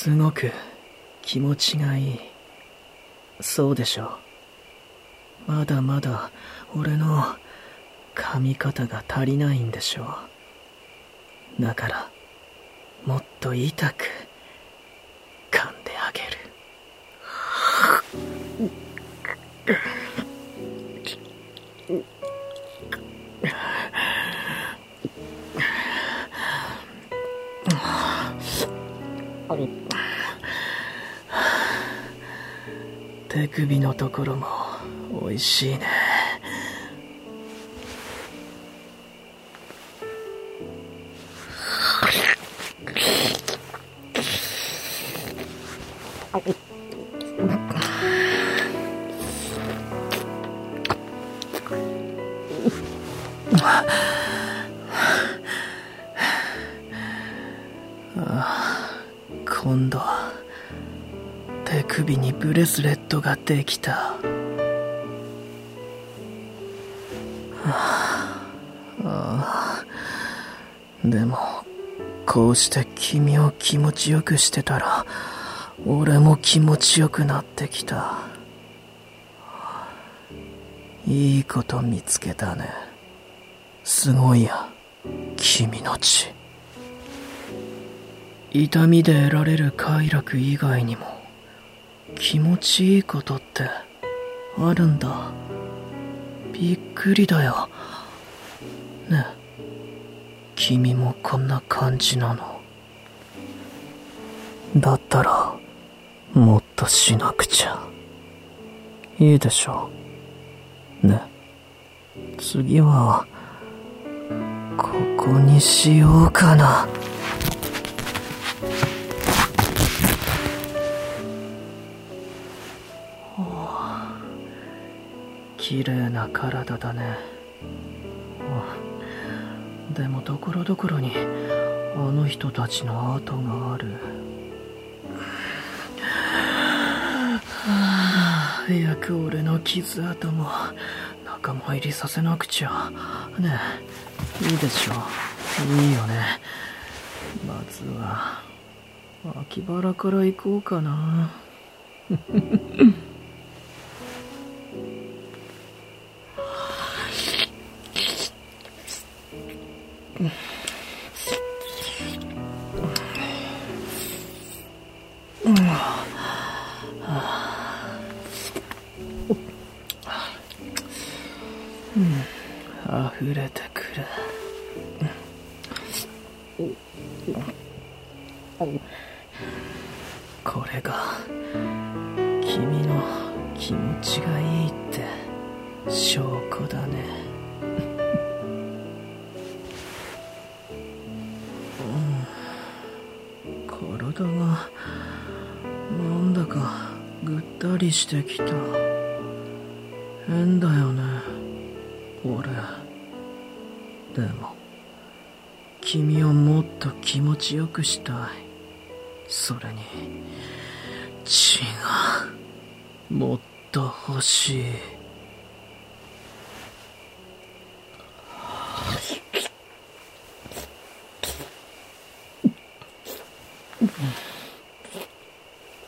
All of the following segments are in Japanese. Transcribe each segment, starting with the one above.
すごく気持ちがいい。そうでしょう。まだまだ俺の噛み方が足りないんでしょう。だから、もっと痛く噛んであげる。手首のところも美味しいね。今度手首にブレスレットができた、はああ。でもこうして君を気持ちよくしてたら俺も気持ちよくなってきた。いいこと見つけたね。すごいや君の血。痛みで得られる快楽以外にも気持ちいいことってあるんだ。びっくりだよ。ねえ。君もこんな感じなの。だったらもっとしなくちゃ。いいでしょ。ね次はここにしようかな。綺麗な体だね。でもところどころにあの人たちの跡がある。早く俺の傷跡も仲間入りさせなくちゃ。ねえいいでしょいいよね。まずは秋原から行こうかな。溢れてくるこれが君の気持ちがいいって証拠だねがなんだかぐったりしてきた。変だよね俺。でも君をもっと気持ちよくしたい。それに血がもっと欲しい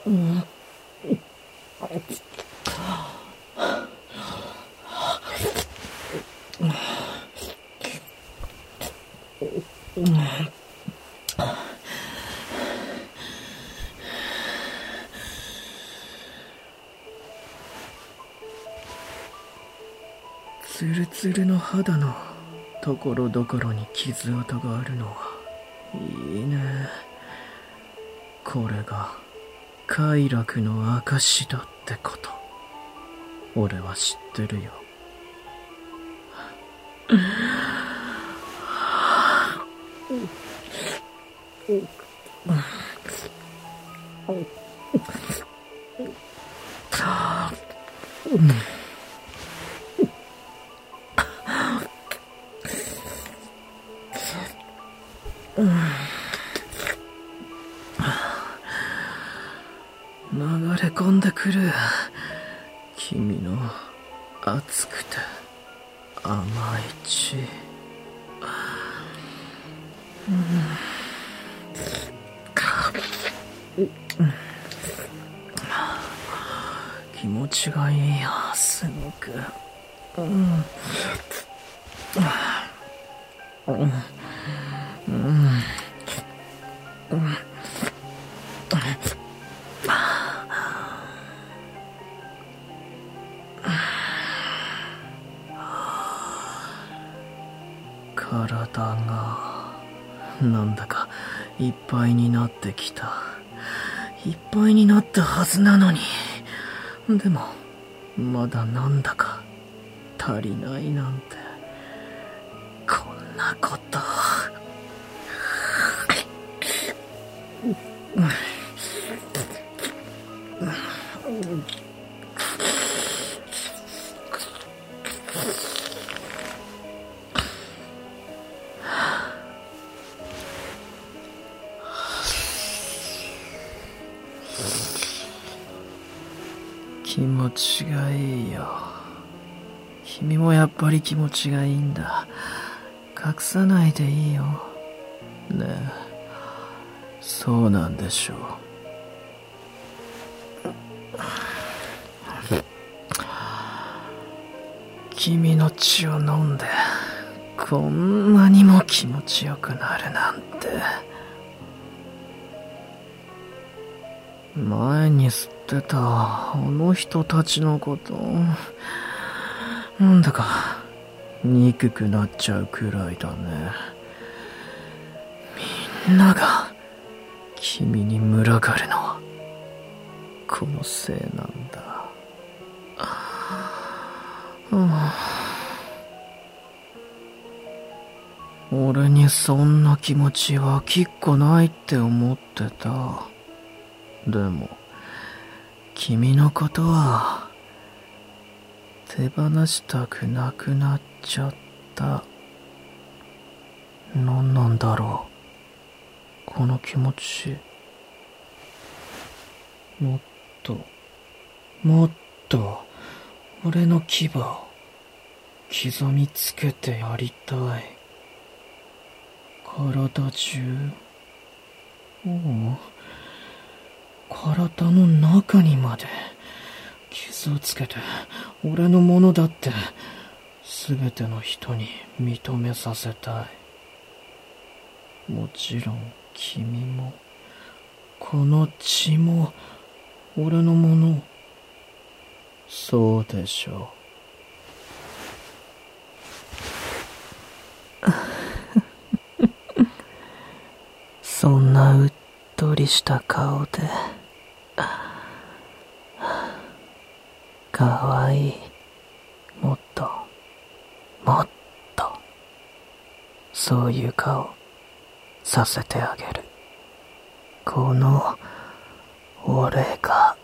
うんツルツルの肌のところどころに傷跡があるのはいいね。これが快楽の証だってこと。俺は知ってるよ。流れ込んでくる。君の熱くて甘い血。うん気持ちがいいよすごく。うん。うん。うん。体がなん。だかいっぱいになってきたいっぱいになったはずなのに。でもまだなんだか足りないなんて。こんなこと。気持ちがいいよ。君もやっぱり気持ちがいいんだ。隠さないでいいよ。ねえ。そうなんでしょう。君の血を飲んでこんなにも気持ちよくなるなんて。前に吸ってたあの人たちのこと。なんだか憎くなっちゃうくらいだね。みんなが君に群がるのはこのせいなんだ。俺にそんな気持ちはきっこないって思ってた。でも君のことは手放したくなくなっちゃった。何なんだろう。この気持ち。もっともっと俺の牙を刻みつけてやりたい。体中おお体の中にまで。傷をつけて俺のものだって。全ての人に認めさせたい。もちろん君も。この血も俺のもの。そうでしょう。そんなうっとりした顔で。かわいい。もっと。もっと。そういう顔させてあげる。この俺が。